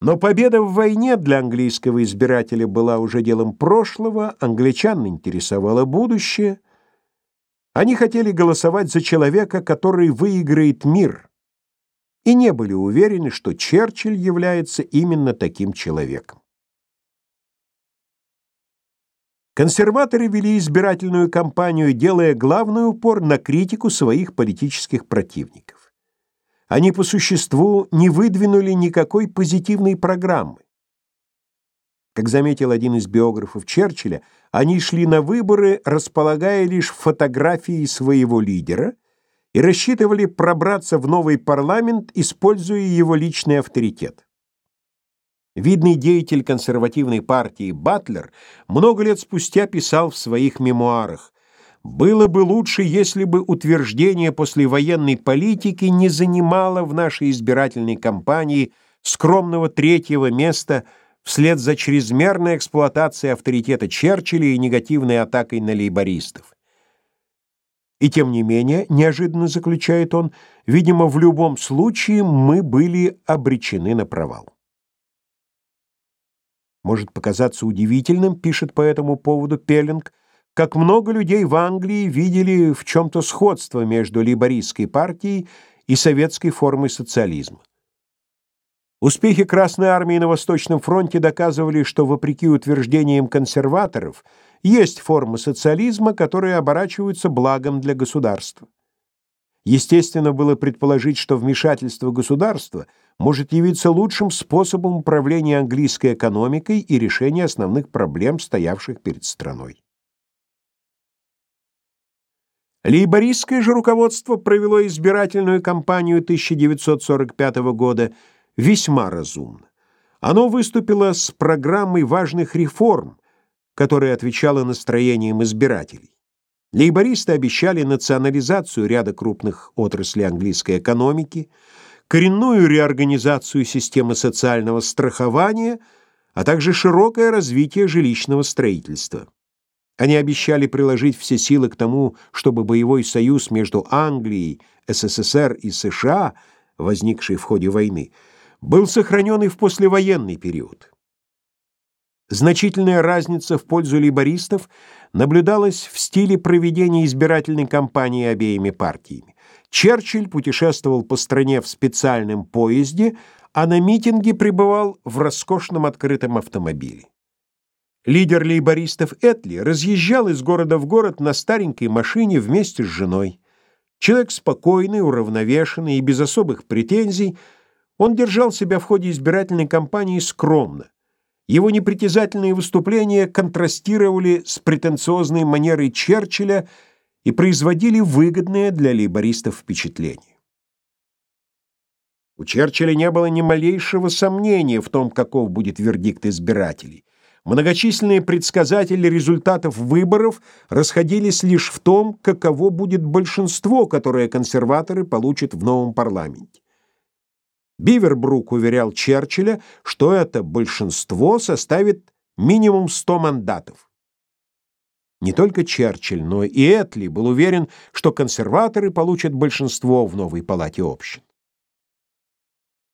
Но победа в войне для английского избирателя была уже делом прошлого, англичан интересовало будущее. Они хотели голосовать за человека, который выиграет мир, и не были уверены, что Черчилль является именно таким человеком. Консерваторы вели избирательную кампанию, делая главный упор на критику своих политических противников. Они по существу не выдвинули никакой позитивной программы. Как заметил один из биографов Черчилля, они шли на выборы, располагая лишь фотографией своего лидера и рассчитывали пробраться в новый парламент, используя его личный авторитет. Видный деятель консервативной партии Батлер много лет спустя писал в своих мемуарах было бы лучше, если бы утверждение послевоенной политики не занимало в нашей избирательной кампании скромного третьего места вслед за чрезмерной эксплуатацией авторитета Черчилля и негативной атакой на лейбористов. И тем не менее, неожиданно заключает он, видимо, в любом случае мы были обречены на провал. Может показаться удивительным, пишет по этому поводу Пеллинг, как много людей в Англии видели в чем-то сходство между лейбористской партией и советской формой социализма. Успехи Красной армии на Восточном фронте доказывали, что, вопреки утверждениям консерваторов, есть формы социализма, которые оборачиваются благом для государства. Естественно было предположить, что вмешательство государства может явиться лучшим способом управления английской экономикой и решения основных проблем, стоявших перед страной. Лейбористское же руководство провело избирательную кампанию 1945 года весьма разумно. Оно выступило с программой важных реформ, которая отвечала настроениям избирателей. Лейбористы обещали национализацию ряда крупных отраслей английской экономики, коренную реорганизацию системы социального страхования, а также широкое развитие жилищного строительства. Они обещали приложить все силы к тому, чтобы боевой союз между Англией, СССР и США, возникший в ходе войны, был сохранен и в послевоенный период. Значительная разница в пользу лейбористов наблюдалась в стиле проведения избирательной кампании обеими партиями. Черчилль путешествовал по стране в специальном поезде, а на митинге пребывал в роскошном открытом автомобиле. Лидер лейбористов Этли разъезжал из города в город на старенькой машине вместе с женой. Человек спокойный, уравновешенный и без особых претензий, он держал себя в ходе избирательной кампании скромно. Его непритязательные выступления контрастировали с претенциозной манерой Черчилля и производили выгодное для лейбористов впечатление. У Черчилля не было ни малейшего сомнения в том, каков будет вердикт избирателей. Многочисленные предсказатели результатов выборов расходились лишь в том, каково будет большинство, которое консерваторы получат в новом парламенте. Бивербрук уверял Черчилля, что это большинство составит минимум 100 мандатов. Не только Черчилль, но и Этли был уверен, что консерваторы получат большинство в новой палате общин.